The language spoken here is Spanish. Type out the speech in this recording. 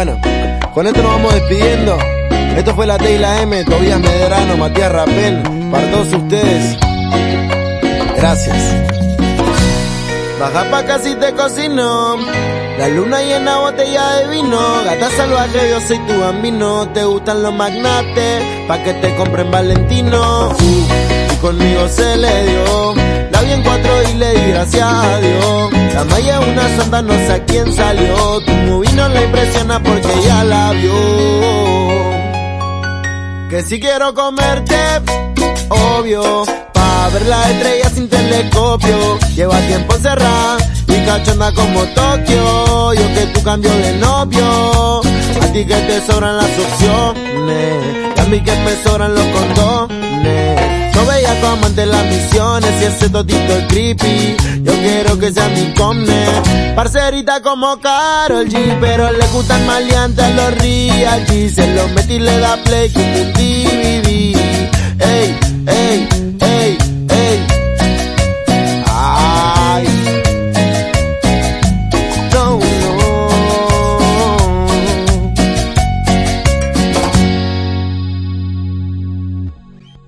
Con esto nos vamos despidiendo. Esto fue la T y la M, Tobías Medrano, Matías Rapén, para todos ustedes. Gracias. Baja pa' casi te cocino. La luna llena botella de vino. Gata salvaje, yo soy tu bambino. Te gustan los magnates, pa' que te compren Valentino. Y conmigo se le dio. La vi en cuatro y le di gracias a Dios. La maya es una santa, no sé a quién salió. La impresiona porque ya la vio. Que si quiero comerte, obvio. Pa' ver las estrellas sin telescopio. Lleva tiempo cerrada y cachonda como Tokio. Yo que tú cambio de novio. A ti que te sobran las opciones. Y a mí que me sobran los condones. No veía tu amante las misiones y ese totito es creepy. Yo quiero que sea mi comne. Parcerita como Carol G, pero le gustan maleantes los real G. Se lo metí le da play como un DVD.